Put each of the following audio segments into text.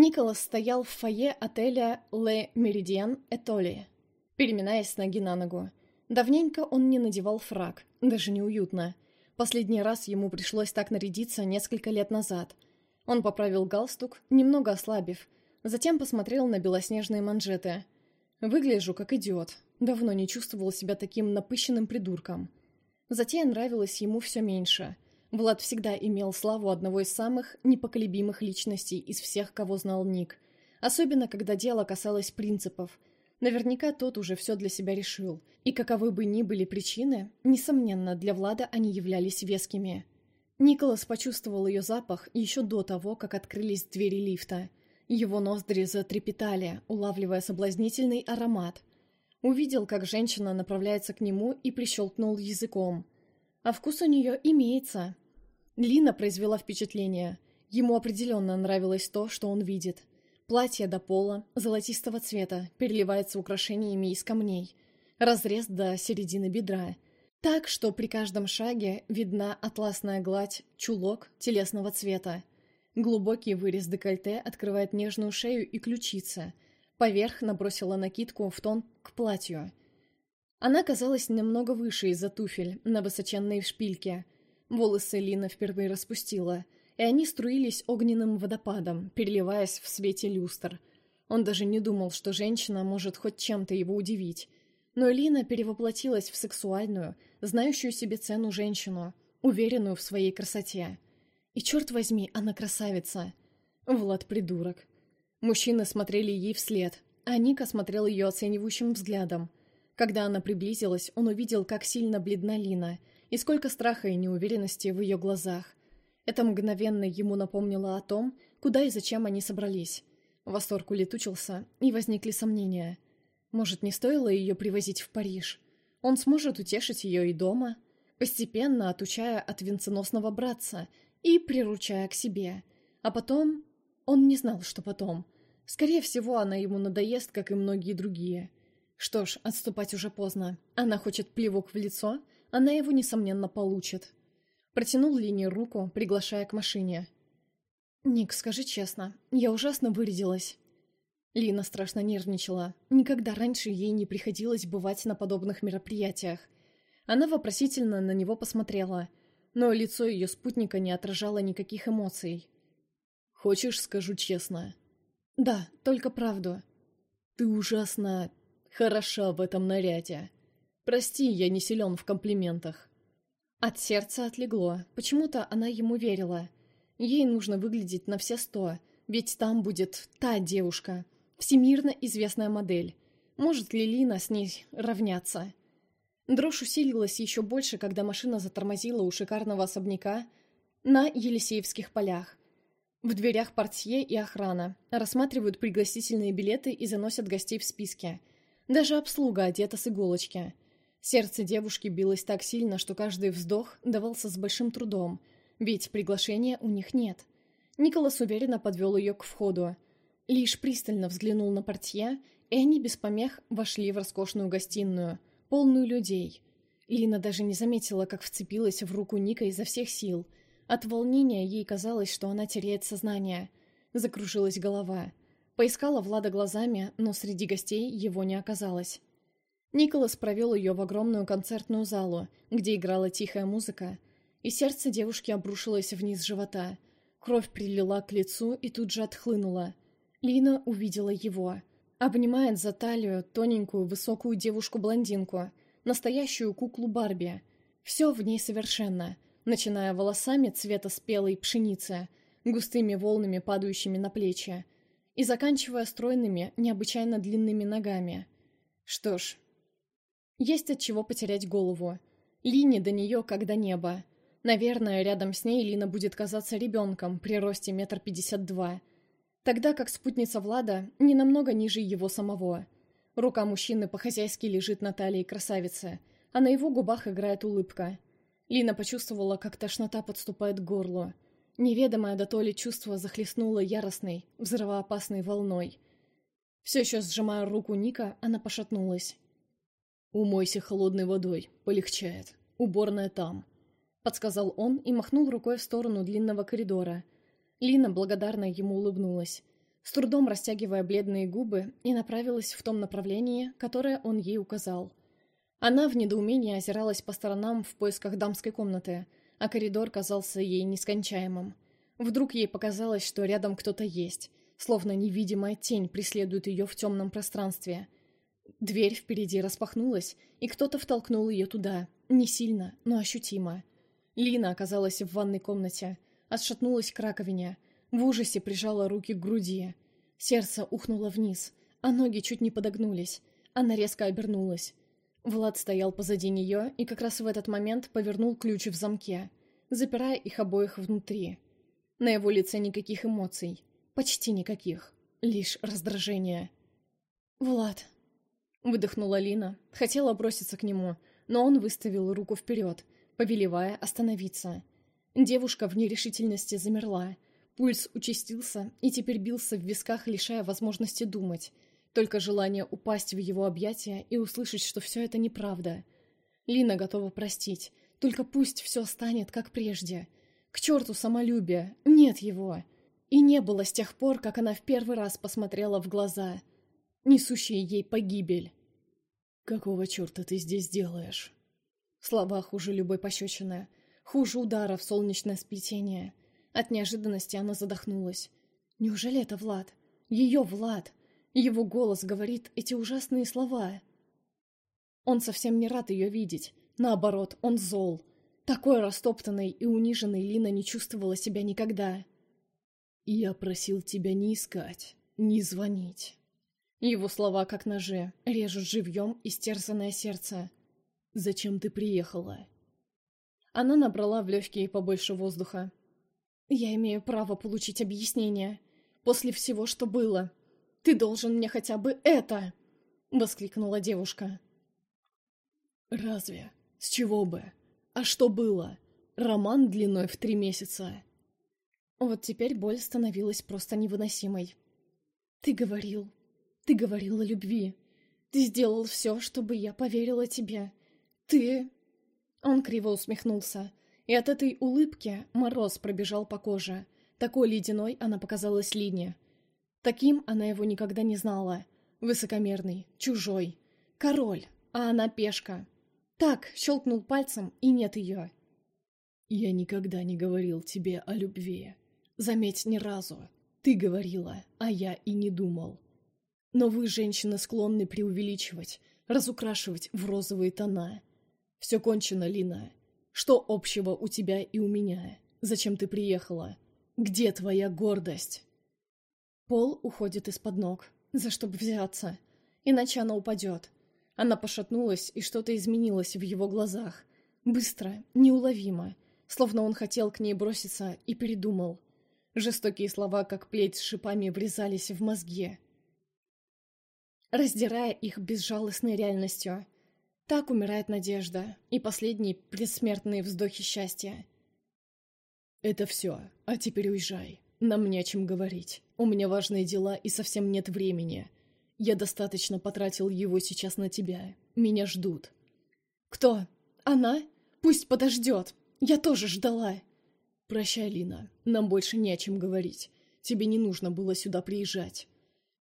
Николас стоял в фойе отеля «Ле Меридиан Этоли», переминаясь с ноги на ногу. Давненько он не надевал фраг, даже неуютно. Последний раз ему пришлось так нарядиться несколько лет назад. Он поправил галстук, немного ослабив, затем посмотрел на белоснежные манжеты. «Выгляжу как идиот. Давно не чувствовал себя таким напыщенным придурком». Затея нравилась ему все меньше. Влад всегда имел славу одного из самых непоколебимых личностей из всех, кого знал Ник. Особенно, когда дело касалось принципов – Наверняка тот уже все для себя решил. И каковы бы ни были причины, несомненно, для Влада они являлись вескими. Николас почувствовал ее запах еще до того, как открылись двери лифта. Его ноздри затрепетали, улавливая соблазнительный аромат. Увидел, как женщина направляется к нему и прищелкнул языком. А вкус у нее имеется. Лина произвела впечатление. Ему определенно нравилось то, что он видит. Платье до пола, золотистого цвета, переливается украшениями из камней. Разрез до середины бедра. Так, что при каждом шаге видна атласная гладь, чулок телесного цвета. Глубокий вырез декольте открывает нежную шею и ключицы. Поверх набросила накидку в тон к платью. Она казалась немного выше из-за туфель на высоченной шпильке. Волосы Лина впервые распустила – и они струились огненным водопадом, переливаясь в свете люстр. Он даже не думал, что женщина может хоть чем-то его удивить. Но Лина перевоплотилась в сексуальную, знающую себе цену женщину, уверенную в своей красоте. И черт возьми, она красавица. Влад придурок. Мужчины смотрели ей вслед, а Ника смотрел ее оценивающим взглядом. Когда она приблизилась, он увидел, как сильно бледна Лина, и сколько страха и неуверенности в ее глазах. Это мгновенно ему напомнило о том, куда и зачем они собрались. Восторг улетучился, и возникли сомнения. Может, не стоило ее привозить в Париж? Он сможет утешить ее и дома, постепенно отучая от венценосного братца и приручая к себе. А потом... Он не знал, что потом. Скорее всего, она ему надоест, как и многие другие. Что ж, отступать уже поздно. Она хочет плевок в лицо, она его, несомненно, получит. Протянул Лине руку, приглашая к машине. «Ник, скажи честно, я ужасно вырядилась». Лина страшно нервничала. Никогда раньше ей не приходилось бывать на подобных мероприятиях. Она вопросительно на него посмотрела, но лицо ее спутника не отражало никаких эмоций. «Хочешь, скажу честно?» «Да, только правду». «Ты ужасно хороша в этом наряде. Прости, я не силен в комплиментах». От сердца отлегло. Почему-то она ему верила. Ей нужно выглядеть на все сто, ведь там будет та девушка, всемирно известная модель. Может ли Лина с ней равняться? Дрожь усилилась еще больше, когда машина затормозила у шикарного особняка на Елисеевских полях. В дверях портье и охрана. Рассматривают пригласительные билеты и заносят гостей в списке. Даже обслуга одета с иголочки – Сердце девушки билось так сильно, что каждый вздох давался с большим трудом, ведь приглашения у них нет. Николас уверенно подвел ее к входу. Лишь пристально взглянул на портье, и они без помех вошли в роскошную гостиную, полную людей. Лина даже не заметила, как вцепилась в руку Ника изо всех сил. От волнения ей казалось, что она теряет сознание. Закружилась голова. Поискала Влада глазами, но среди гостей его не оказалось. Николас провел ее в огромную концертную залу, где играла тихая музыка, и сердце девушки обрушилось вниз живота. Кровь прилила к лицу и тут же отхлынула. Лина увидела его. Обнимает за талию тоненькую высокую девушку-блондинку, настоящую куклу Барби. Все в ней совершенно, начиная волосами цвета спелой пшеницы, густыми волнами, падающими на плечи, и заканчивая стройными, необычайно длинными ногами. Что ж, есть от чего потерять голову. Лине до нее как до неба. Наверное, рядом с ней Лина будет казаться ребенком при росте метр пятьдесят два. Тогда как спутница Влада не намного ниже его самого. Рука мужчины по-хозяйски лежит на талии красавицы, а на его губах играет улыбка. Лина почувствовала, как тошнота подступает к горлу. Неведомое до то ли чувство захлестнуло яростной, взрывоопасной волной. Все еще сжимая руку Ника, она пошатнулась. «Умойся холодной водой, полегчает. Уборная там», — подсказал он и махнул рукой в сторону длинного коридора. Лина благодарно ему улыбнулась. с трудом растягивая бледные губы, и направилась в том направлении, которое он ей указал. Она в недоумении озиралась по сторонам в поисках дамской комнаты, а коридор казался ей нескончаемым. Вдруг ей показалось, что рядом кто-то есть, словно невидимая тень преследует ее в темном пространстве. Дверь впереди распахнулась, и кто-то втолкнул ее туда, не сильно, но ощутимо. Лина оказалась в ванной комнате, отшатнулась к раковине, в ужасе прижала руки к груди. Сердце ухнуло вниз, а ноги чуть не подогнулись. Она резко обернулась. Влад стоял позади нее и как раз в этот момент повернул ключ в замке, запирая их обоих внутри. На его лице никаких эмоций. Почти никаких. Лишь раздражение. «Влад!» Выдохнула Лина. Хотела броситься к нему, но он выставил руку вперед, повелевая остановиться. Девушка в нерешительности замерла. Пульс участился и теперь бился в висках, лишая возможности думать. Только желание упасть в его объятия и услышать, что все это неправда. Лина готова простить. Только пусть все станет, как прежде. К черту самолюбие. Нет его. И не было с тех пор, как она в первый раз посмотрела в глаза, несущие ей погибель. «Какого черта ты здесь делаешь?» Слова хуже любой пощечины. Хуже удара в солнечное сплетение. От неожиданности она задохнулась. Неужели это Влад? Ее Влад? Его голос говорит эти ужасные слова. Он совсем не рад ее видеть. Наоборот, он зол. Такой растоптанной и униженной Лина не чувствовала себя никогда. «Я просил тебя не искать, не звонить». Его слова, как ножи, режут живьем истерзанное сердце. «Зачем ты приехала?» Она набрала в легкие побольше воздуха. «Я имею право получить объяснение. После всего, что было. Ты должен мне хотя бы это!» — воскликнула девушка. «Разве? С чего бы? А что было? Роман длиной в три месяца?» Вот теперь боль становилась просто невыносимой. «Ты говорил. Ты говорил о любви. Ты сделал все, чтобы я поверила тебе. Ты...» Он криво усмехнулся, и от этой улыбки мороз пробежал по коже. Такой ледяной она показалась Лине. Таким она его никогда не знала. Высокомерный, чужой. Король, а она пешка. Так, щелкнул пальцем, и нет ее. «Я никогда не говорил тебе о любви. Заметь, ни разу. Ты говорила, а я и не думал. Но вы, женщины, склонны преувеличивать, разукрашивать в розовые тона. Все кончено, Лина. Что общего у тебя и у меня? Зачем ты приехала? Где твоя гордость? Пол уходит из-под ног. За что бы взяться? Иначе она упадет. Она пошатнулась, и что-то изменилось в его глазах. Быстро, неуловимо. Словно он хотел к ней броситься и передумал. Жестокие слова, как плеть с шипами, врезались в мозги. Раздирая их безжалостной реальностью — так умирает надежда и последние предсмертные вздохи счастья. «Это все, а теперь уезжай. Нам не о чем говорить. У меня важные дела и совсем нет времени. Я достаточно потратил его сейчас на тебя. Меня ждут». «Кто? Она? Пусть подождет. Я тоже ждала». «Прощай, Лина. Нам больше не о чем говорить. Тебе не нужно было сюда приезжать».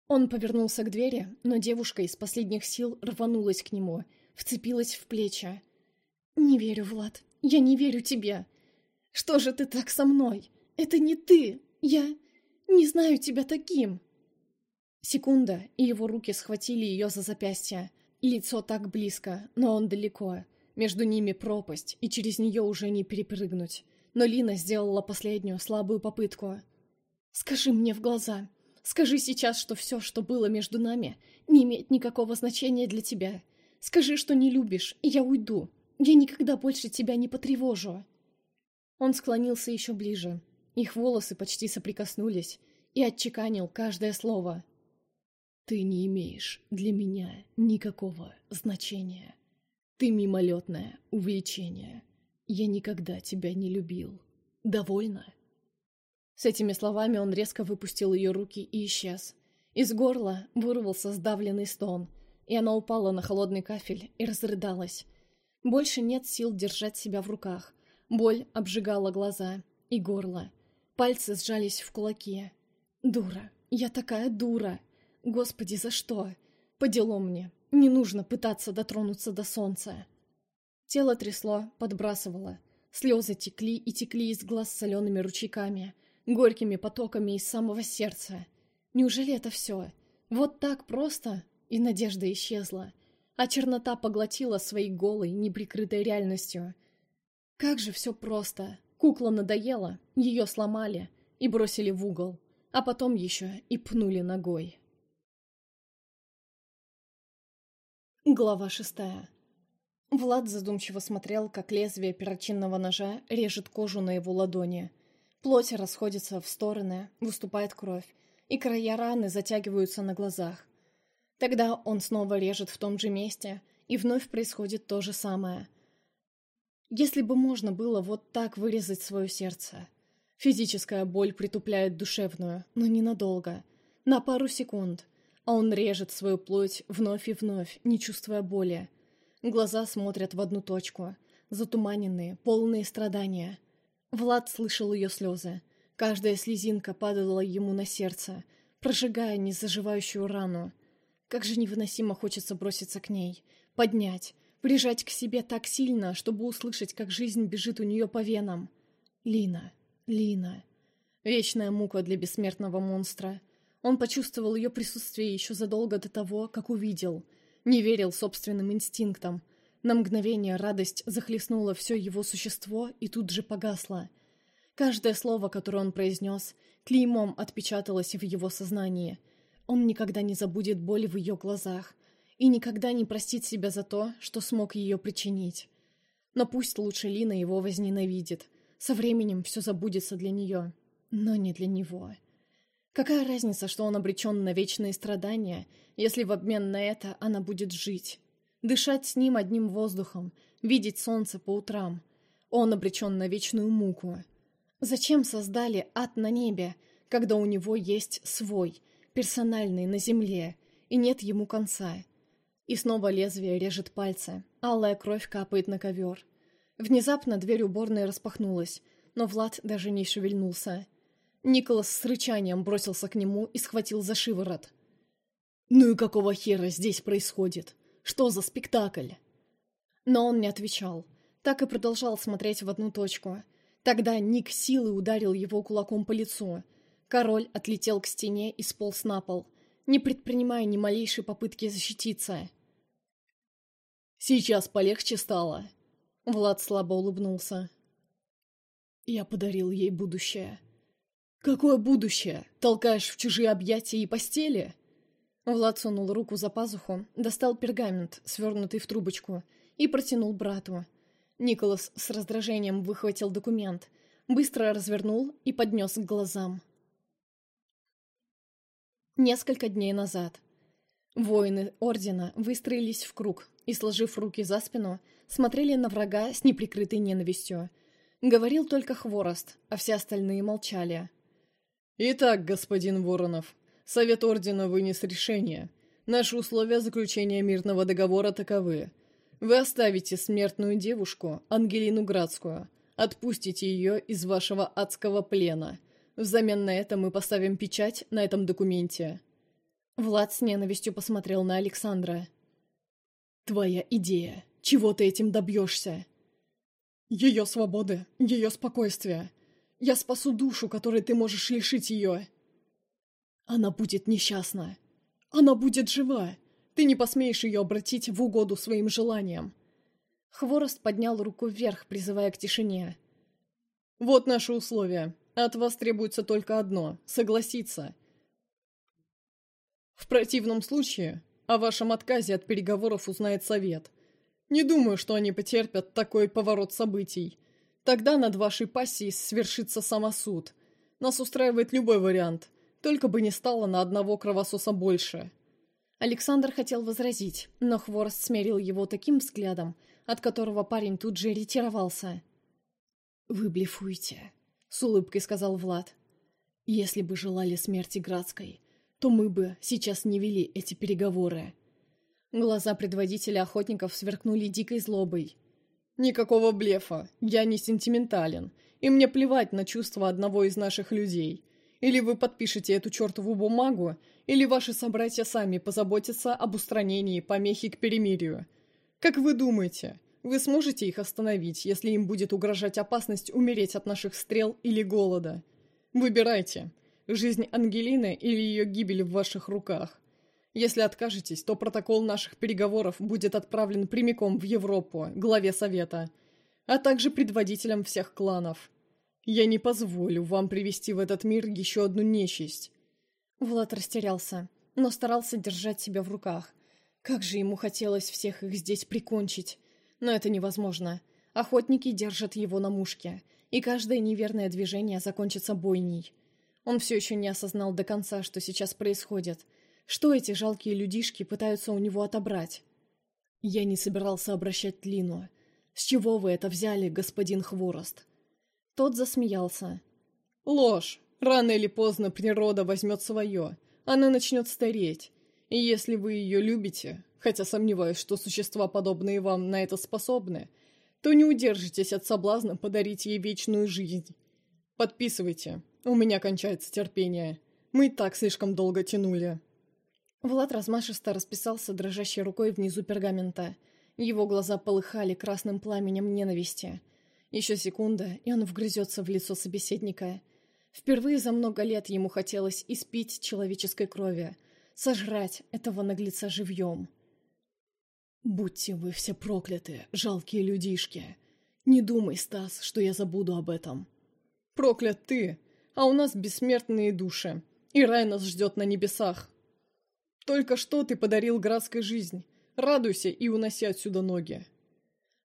Он повернулся к двери, но девушка из последних сил рванулась к нему — вцепилась в плечи. «Не верю, Влад, я не верю тебе. Что же ты так со мной? Это не ты. Я не знаю тебя таким». Секунда, и его руки схватили ее за запястье. Лицо так близко, но он далеко. Между ними пропасть, и через нее уже не перепрыгнуть. Но Лина сделала последнюю слабую попытку. «Скажи мне в глаза. Скажи сейчас, что все, что было между нами, не имеет никакого значения для тебя. Скажи, что не любишь, и я уйду. Я никогда больше тебя не потревожу». Он склонился еще ближе. Их волосы почти соприкоснулись и отчеканил каждое слово. «Ты не имеешь для меня никакого значения. Ты мимолетное увлечение. Я никогда тебя не любил. Довольно?» С этими словами он резко выпустил ее руки и исчез. Из горла вырвался сдавленный стон — и она упала на холодный кафель и разрыдалась. Больше нет сил держать себя в руках. Боль обжигала глаза и горло. Пальцы сжались в кулаки. Дура. Я такая дура. Господи, за что? По делу мне. Не нужно пытаться дотронуться до солнца. Тело трясло, подбрасывало. Слезы текли и текли из глаз солеными ручейками, горькими потоками из самого сердца. Неужели это все? Вот так просто? И надежда исчезла. А чернота поглотила своей голой, неприкрытой реальностью. Как же все просто. Кукла надоела, ее сломали и бросили в угол. А потом еще и пнули ногой. Глава шестая. Влад задумчиво смотрел, как лезвие перочинного ножа режет кожу на его ладони. Плоть расходится в стороны, выступает кровь, и края раны затягиваются на глазах. Тогда он снова режет в том же месте, и вновь происходит то же самое. Если бы можно было вот так вырезать свое сердце. Физическая боль притупляет душевную, но ненадолго, на пару секунд, а он режет свою плоть вновь и вновь, не чувствуя боли. Глаза смотрят в одну точку, затуманенные, полные страдания. Влад слышал ее слезы. Каждая слезинка падала ему на сердце, прожигая незаживающую рану. Как же невыносимо хочется броситься к ней, поднять, прижать к себе так сильно, чтобы услышать, как жизнь бежит у нее по венам. Лина, Лина. Вечная мука для бессмертного монстра. Он почувствовал ее присутствие еще задолго до того, как увидел — не верил собственным инстинктам. На мгновение радость захлестнула все его существо и тут же погасла. Каждое слово, которое он произнес, клеймом отпечаталось в его сознании. Он никогда не забудет боль в ее глазах и никогда не простит себя за то, что смог ее причинить. Но пусть лучше Лина его возненавидит. Со временем все забудется для нее, но не для него. Какая разница, что он обречен на вечные страдания, если в обмен на это она будет жить? Дышать с ним одним воздухом, видеть солнце по утрам. Он обречен на вечную муку. Зачем создали ад на небе, когда у него есть свой, персональный на земле, и нет ему конца? И снова лезвие режет пальцы, алая кровь капает на ковер. Внезапно дверь уборной распахнулась, но Влад даже не шевельнулся. Николас с рычанием бросился к нему и схватил за шиворот. «Ну и какого хера здесь происходит? Что за спектакль?» Но он не отвечал. Так и продолжал смотреть в одну точку. Тогда Ник силой ударил его кулаком по лицу. Король отлетел к стене и сполз на пол, не предпринимая ни малейшей попытки защититься. «Сейчас полегче стало». Влад слабо улыбнулся. «Я подарил ей будущее». «Какое будущее? Толкаешь в чужие объятия и постели?» Влад сунул руку за пазуху, достал пергамент, свернутый в трубочку, и протянул брату. Николас с раздражением выхватил документ, быстро развернул и поднес к глазам. Несколько дней назад. Воины Ордена выстроились в круг и, сложив руки за спину, смотрели на врага с неприкрытой ненавистью. Говорил только Хворост, а все остальные молчали. «Итак, господин Воронов, Совет Ордена вынес решение. Наши условия заключения мирного договора таковы. Вы оставите смертную девушку, Ангелину Градскую, отпустите ее из вашего адского плена. Взамен на это мы поставим печать на этом документе». Влад с ненавистью посмотрел на Александра. «Твоя идея. Чего ты этим добьешься?» «Ее свободы, ее спокойствия. Я спасу душу, которой ты можешь лишить ее. Она будет несчастна. Она будет жива. Ты не посмеешь ее обратить в угоду своим желаниям. Хворост поднял руку вверх, призывая к тишине. «Вот наши условия. От вас требуется только одно — согласиться. В противном случае о вашем отказе от переговоров узнает совет. Не думаю, что они потерпят такой поворот событий. Тогда над вашей пассией свершится самосуд. Нас устраивает любой вариант, только бы не стало на одного кровососа больше». Александр хотел возразить, но Хворост смерил его таким взглядом, от которого парень тут же ретировался. «Вы блефуете», — с улыбкой сказал Влад. «Если бы желали смерти Градской, то мы бы сейчас не вели эти переговоры». Глаза предводителя охотников сверкнули дикой злобой. «Никакого блефа. Я не сентиментален. И мне плевать на чувства одного из наших людей. Или вы подпишете эту чертову бумагу, или ваши собратья сами позаботятся об устранении помехи к перемирию. Как вы думаете, вы сможете их остановить, если им будет угрожать опасность умереть от наших стрел или голода? Выбирайте, жизнь Ангелины или ее гибель в ваших руках. Если откажетесь, то протокол наших переговоров будет отправлен прямиком в Европу, главе Совета, а также предводителям всех кланов. Я не позволю вам привести в этот мир еще одну нечисть. Влад растерялся, но старался держать себя в руках. Как же ему хотелось всех их здесь прикончить. Но это невозможно. Охотники держат его на мушке, и каждое неверное движение закончится бойней. Он все еще не осознал до конца, что сейчас происходит. Что эти жалкие людишки пытаются у него отобрать? Я не собирался обращать Лину. С чего вы это взяли, господин Хворост? Тот засмеялся. «Ложь! Рано или поздно природа возьмет свое. Она начнет стареть. И если вы ее любите, хотя сомневаюсь, что существа, подобные вам, на это способны, то не удержитесь от соблазна подарить ей вечную жизнь. Подписывайте. У меня кончается терпение. Мы и так слишком долго тянули». Влад размашисто расписался дрожащей рукой внизу пергамента. Его глаза полыхали красным пламенем ненависти. Еще секунда, и он вгрызется в лицо собеседника. Впервые за много лет ему хотелось испить человеческой крови, сожрать этого наглеца живьем. «Будьте вы все прокляты, жалкие людишки! Не думай, Стас, что я забуду об этом!» «Проклят ты! А у нас бессмертные души, и рай нас ждет на небесах!» «Только что ты подарил градской жизнь! Радуйся и уноси отсюда ноги!»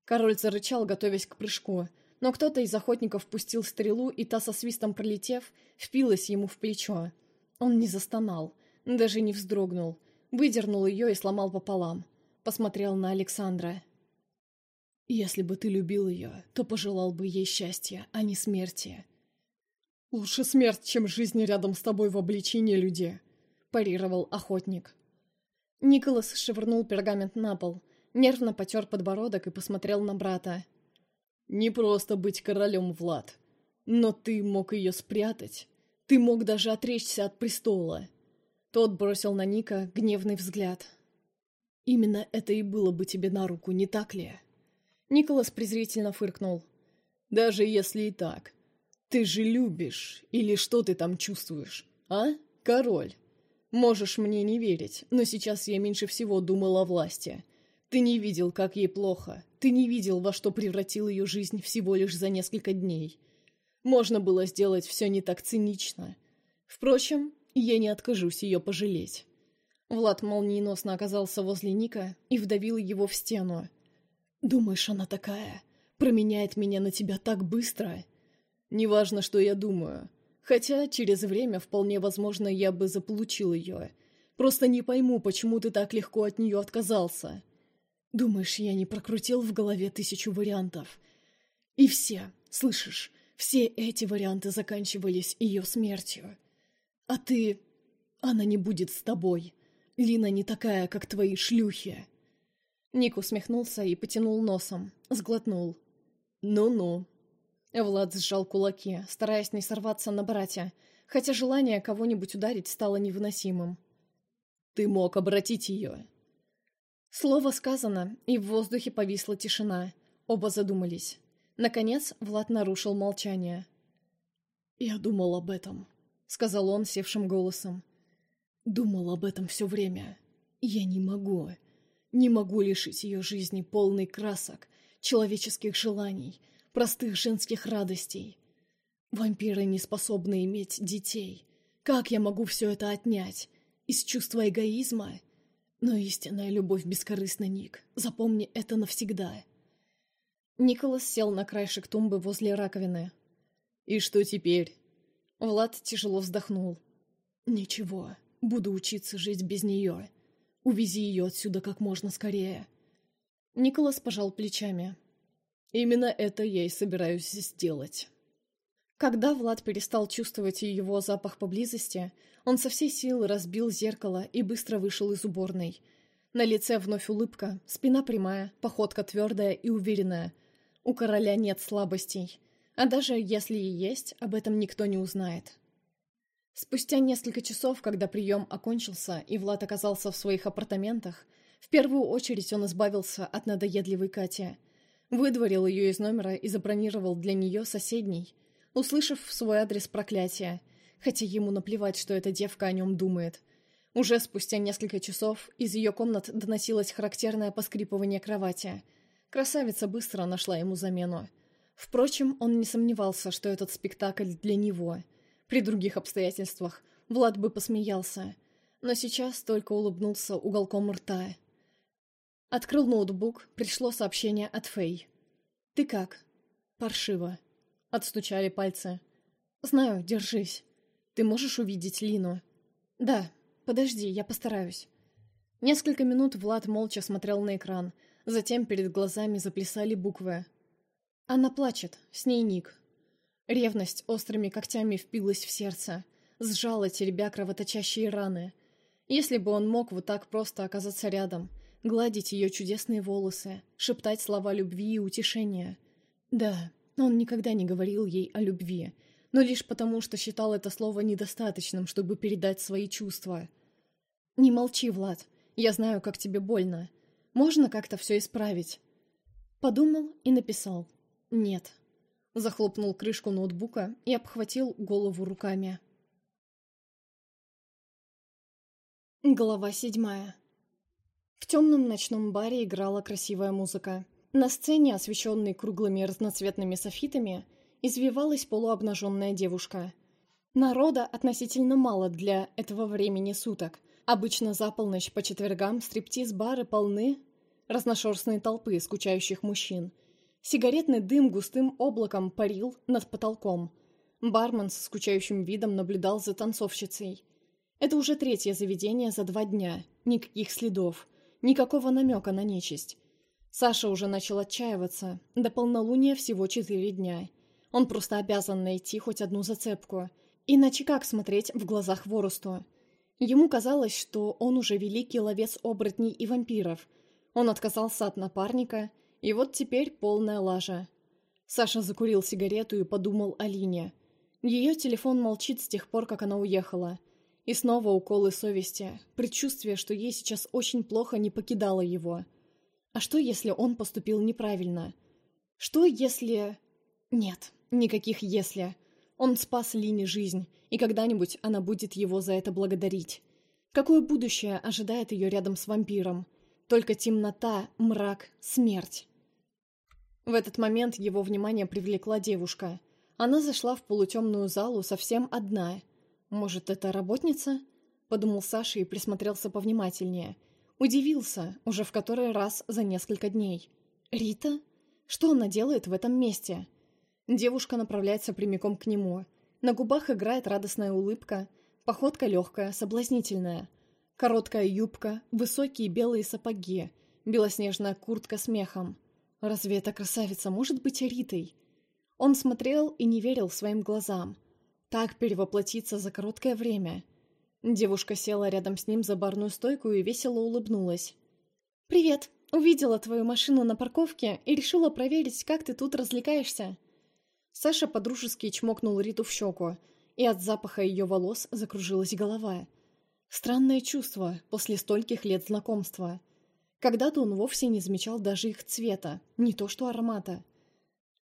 Король зарычал, готовясь к прыжку, но кто-то из охотников пустил стрелу, и та со свистом пролетев, впилась ему в плечо. Он не застонал, даже не вздрогнул, выдернул ее и сломал пополам. Посмотрел на Александра. «Если бы ты любил ее, то пожелал бы ей счастья, а не смерти». «Лучше смерть, чем жизнь рядом с тобой в обличении людей», – парировал охотник. Николас швырнул пергамент на пол – Нервно потер подбородок и посмотрел на брата. «Не просто быть королем, Влад. Но ты мог ее спрятать. Ты мог даже отречься от престола». Тот бросил на Ника гневный взгляд. «Именно это и было бы тебе на руку, не так ли?» Николас презрительно фыркнул. «Даже если и так. Ты же любишь, или что ты там чувствуешь, а, король? Можешь мне не верить, но сейчас я меньше всего думал о власти». Ты не видел, как ей плохо. Ты не видел, во что превратил ее жизнь всего лишь за несколько дней. Можно было сделать все не так цинично. Впрочем, я не откажусь ее пожалеть. Влад молниеносно оказался возле Ника и вдавил его в стену. «Думаешь, она такая? Променяет меня на тебя так быстро?» «Неважно, что я думаю. Хотя через время, вполне возможно, я бы заполучил ее. Просто не пойму, почему ты так легко от нее отказался». Думаешь, я не прокрутил в голове тысячу вариантов? И все, слышишь, все эти варианты заканчивались ее смертью. А ты... Она не будет с тобой. Лина не такая, как твои шлюхи. Ник усмехнулся и потянул носом, сглотнул. «Ну-ну». Влад сжал кулаки, стараясь не сорваться на братья, хотя желание кого-нибудь ударить стало невыносимым. «Ты мог обратить ее. Слово сказано, и в воздухе повисла тишина. Оба задумались. Наконец Влад нарушил молчание. «Я думал об этом», — сказал он севшим голосом. «Думал об этом все время. Я не могу. Не могу лишить ее жизни полной красок, человеческих желаний, простых женских радостей. Вампиры не способны иметь детей. Как я могу все это отнять? Из чувства эгоизма?» Но истинная любовь бескорыстна, Ник. Запомни это навсегда. Николас сел на краешек тумбы возле раковины. «И что теперь?» Влад тяжело вздохнул. «Ничего. Буду учиться жить без нее. Увези ее отсюда как можно скорее». Николас пожал плечами. «Именно это я и собираюсь сделать». Когда Влад перестал чувствовать его запах поблизости, он со всей силы разбил зеркало и быстро вышел из уборной. На лице вновь улыбка, спина прямая, походка твердая и уверенная. У короля нет слабостей. А даже если и есть, об этом никто не узнает. Спустя несколько часов, когда прием окончился и Влад оказался в своих апартаментах, в первую очередь он избавился от надоедливой Кати. Выдворил ее из номера и забронировал для нее соседний, услышав в свой адрес проклятие, хотя ему наплевать, что эта девка о нем думает. Уже спустя несколько часов из ее комнат доносилось характерное поскрипывание кровати. Красавица быстро нашла ему замену. Впрочем, он не сомневался, что этот спектакль для него — при других обстоятельствах Влад бы посмеялся, но сейчас только улыбнулся уголком рта. Открыл ноутбук, пришло сообщение от Фэй. «Ты как?» «Паршиво». Отстучали пальцы. «Знаю, держись. Ты можешь увидеть Лину?» «Да. Подожди, я постараюсь». Несколько минут Влад молча смотрел на экран, затем перед глазами заплясали буквы. «Она плачет. С ней Ник. Ревность острыми когтями впилась в сердце, сжала, теребя кровоточащие раны. Если бы он мог вот так просто оказаться рядом, гладить ее чудесные волосы, шептать слова любви и утешения. Да, он никогда не говорил ей о любви, но лишь потому, что считал это слово недостаточным, чтобы передать свои чувства. «Не молчи, Влад, я знаю, как тебе больно. Можно как-то все исправить?» Подумал и написал «Нет». Захлопнул крышку ноутбука и обхватил голову руками. Глава седьмая. В темном ночном баре играла красивая музыка. На сцене, освещенной круглыми разноцветными софитами, извивалась полуобнаженная девушка. Народа относительно мало для этого времени суток. Обычно за полночь по четвергам стриптиз-бары полны разношерстной толпы скучающих мужчин – Сигаретный дым густым облаком парил над потолком. Бармен с скучающим видом наблюдал за танцовщицей. Это уже третье заведение за два дня. Никаких следов. Никакого намека на нечисть. Саша уже начал отчаиваться. До полнолуния всего четыре дня. Он просто обязан найти хоть одну зацепку. Иначе как смотреть в глазах воросту? Ему казалось, что он уже великий ловец оборотней и вампиров. Он отказался от напарника – и вот теперь полная лажа. Саша закурил сигарету и подумал о Лине. Ее телефон молчит с тех пор, как она уехала. И снова уколы совести, предчувствие, что ей сейчас очень плохо, не покидало его. А что, если он поступил неправильно? Что, если... Нет, никаких «если». Он спас Лине жизнь, и когда-нибудь она будет его за это благодарить. Какое будущее ожидает ее рядом с вампиром? Только темнота, мрак, смерть. В этот момент его внимание привлекла девушка. Она зашла в полутемную залу совсем одна. «Может, это работница?» — подумал Саша и присмотрелся повнимательнее. Удивился, уже в который раз за несколько дней. «Рита? Что она делает в этом месте?» Девушка направляется прямиком к нему. На губах играет радостная улыбка, походка легкая, соблазнительная. Короткая юбка, высокие белые сапоги, белоснежная куртка с мехом. Разве эта красавица может быть Ритой? Он смотрел и не верил своим глазам. Так перевоплотиться за короткое время. Девушка села рядом с ним за барную стойку и весело улыбнулась. «Привет! Увидела твою машину на парковке и решила проверить, как ты тут развлекаешься». Саша подружески чмокнул Риту в щеку, и от запаха ее волос закружилась голова. Странное чувство после стольких лет знакомства. Когда-то он вовсе не замечал даже их цвета, не то что аромата.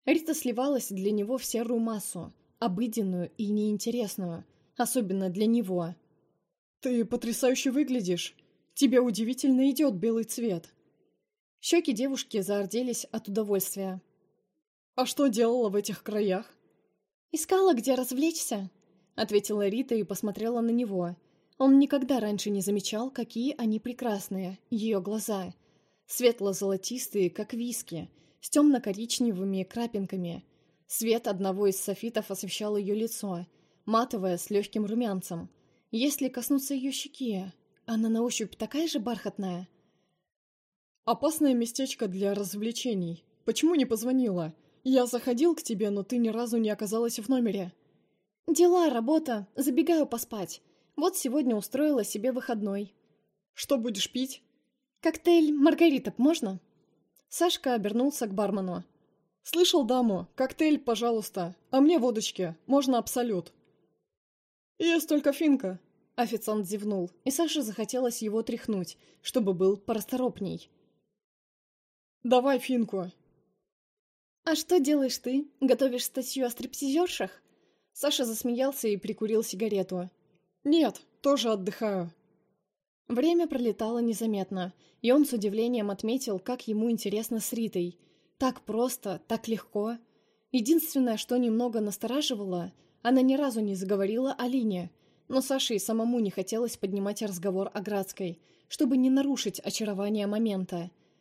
Рита сливалась для него в серую массу, обыденную и неинтересную, особенно для него. «Ты потрясающе выглядишь. Тебе удивительно идет белый цвет». Щеки девушки заорделись от удовольствия. «А что делала в этих краях?» «Искала, где развлечься», — ответила Рита и посмотрела на него. Он никогда раньше не замечал, какие они прекрасные, ее глаза. Светло-золотистые, как виски, с темно-коричневыми крапинками. Свет одного из софитов освещал ее лицо, матовое, с легким румянцем. Если коснуться ее щеки, она на ощупь такая же бархатная. «Опасное местечко для развлечений. Почему не позвонила? Я заходил к тебе, но ты ни разу не оказалась в номере». «Дела, работа. Забегаю поспать. Вот сегодня устроила себе выходной. Что будешь пить? Коктейль маргариток можно? Сашка обернулся к бармену. «Слышал, даму? Коктейль, пожалуйста. А мне водочки. Можно абсолют». «Есть только финка». Официант зевнул, и Саше захотелось его тряхнуть, чтобы был порасторопней. «Давай финку». «А что делаешь ты? Готовишь статью о стриптизершах?» Саша засмеялся и прикурил сигарету. «Нет, тоже отдыхаю». Время пролетало незаметно, и он с удивлением отметил, как ему интересно с Ритой. Так просто, так легко. Единственное, что немного настораживало, она ни разу не заговорила о Лине, но Саше и самому не хотелось поднимать разговор о Градской, чтобы не нарушить очарование момента –